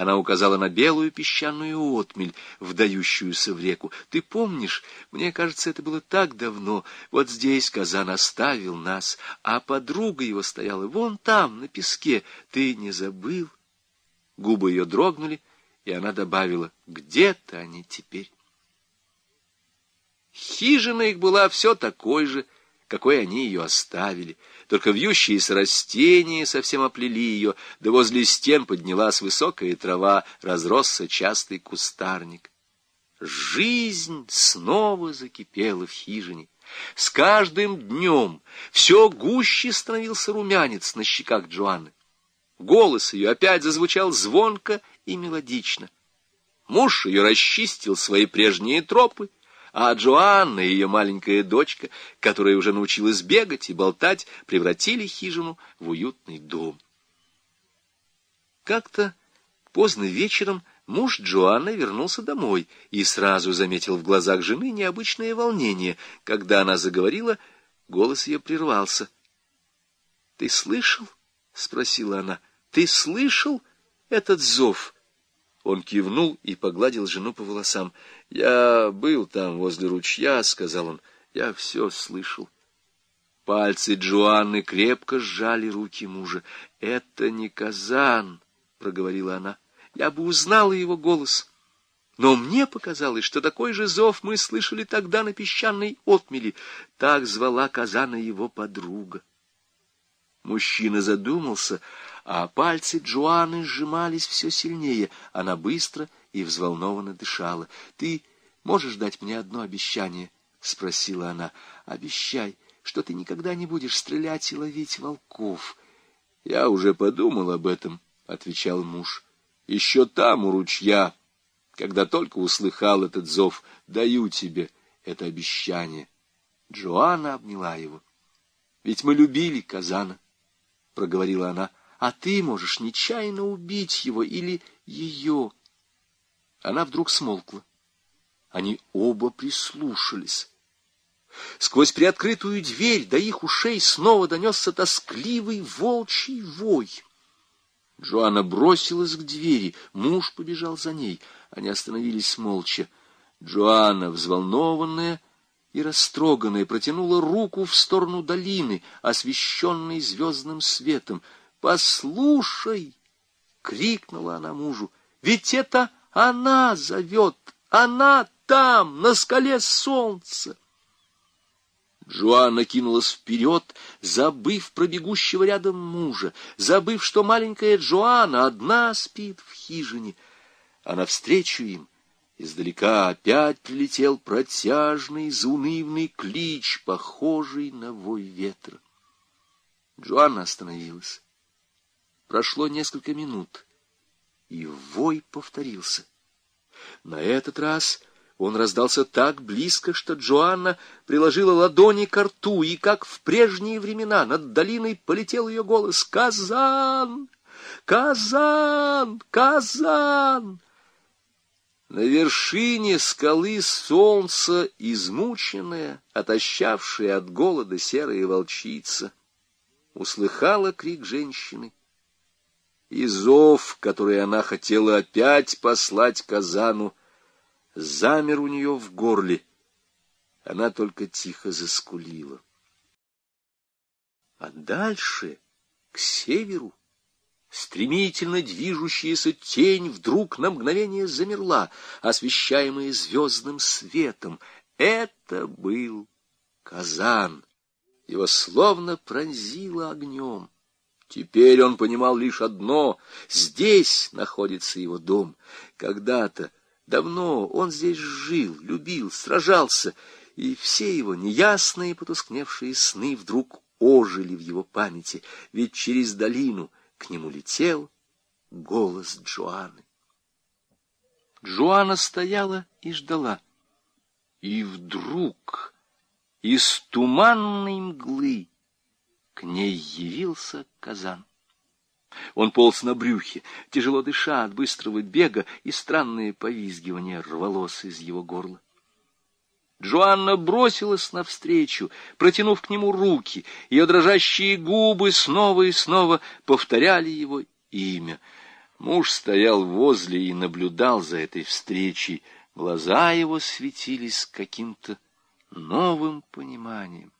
Она указала на белую песчаную отмель, вдающуюся в реку. Ты помнишь, мне кажется, это было так давно. Вот здесь Казан оставил нас, а подруга его стояла вон там, на песке. Ты не забыл? Губы ее дрогнули, и она добавила, где-то они теперь. Хижина их была все такой же, какой они ее оставили. Только вьющиеся растения совсем оплели ее, да возле стен поднялась высокая трава, разросся частый кустарник. Жизнь снова закипела в хижине. С каждым днем все гуще становился румянец на щеках Джоанны. Голос ее опять зазвучал звонко и мелодично. Муж ее расчистил свои прежние тропы, а Джоанна и ее маленькая дочка, которая уже научилась бегать и болтать, превратили хижину в уютный дом. Как-то поздно вечером муж Джоанны вернулся домой и сразу заметил в глазах жены необычное волнение. Когда она заговорила, голос ее прервался. — Ты слышал? — спросила она. — Ты слышал этот зов? Он кивнул и погладил жену по волосам. «Я был там, возле ручья», — сказал он. «Я все слышал». Пальцы Джоанны крепко сжали руки мужа. «Это не казан», — проговорила она. «Я бы узнала его голос». Но мне показалось, что такой же зов мы слышали тогда на песчаной отмели. Так звала Казана его подруга. Мужчина задумался, а пальцы Джоанны сжимались все сильнее. Она быстро и взволнованно дышала. — Ты можешь дать мне одно обещание? — спросила она. — Обещай, что ты никогда не будешь стрелять и ловить волков. — Я уже подумал об этом, — отвечал муж. — Еще там, у ручья, когда только услыхал этот зов, даю тебе это обещание. Джоанна обняла его. — Ведь мы любили Казана, — проговорила она, — а ты можешь нечаянно убить его или ее. Она вдруг смолкла. Они оба прислушались. Сквозь приоткрытую дверь до их ушей снова донесся тоскливый волчий вой. Джоанна бросилась к двери, муж побежал за ней. Они остановились молча. Джоанна, взволнованная и растроганная, протянула руку в сторону долины, освещенной звездным светом — «Послушай!» — крикнула она мужу. «Ведь это она зовет! Она там, на скале солнца!» Джоанна кинулась вперед, забыв про бегущего рядом мужа, забыв, что маленькая Джоанна одна спит в хижине. А навстречу им издалека опять прилетел протяжный, заунывный клич, похожий на вой ветра. Джоанна остановилась. Прошло несколько минут, и вой повторился. На этот раз он раздался так близко, что Джоанна приложила ладони к рту, и, как в прежние времена, над долиной полетел ее голос «Казан! Казан! Казан!» На вершине скалы солнце, измученная, отощавшая от голода серая волчица, услыхала крик женщины и зов, который она хотела опять послать Казану, замер у нее в горле. Она только тихо заскулила. А дальше, к северу, стремительно движущаяся тень вдруг на мгновение замерла, освещаемая звездным светом. Это был Казан. Его словно пронзило огнем. Теперь он понимал лишь одно — здесь находится его дом. Когда-то, давно, он здесь жил, любил, сражался, и все его неясные потускневшие сны вдруг ожили в его памяти, ведь через долину к нему летел голос Джоанны. Джоанна стояла и ждала. И вдруг из туманной мглы к ней явился казан. Он полз на брюхе, тяжело дыша от быстрого бега, и странное повизгивание рвалось из его горла. Джоанна бросилась навстречу, протянув к нему руки. Ее дрожащие губы снова и снова повторяли его имя. Муж стоял возле и наблюдал за этой встречей. Глаза его светились каким-то новым пониманием.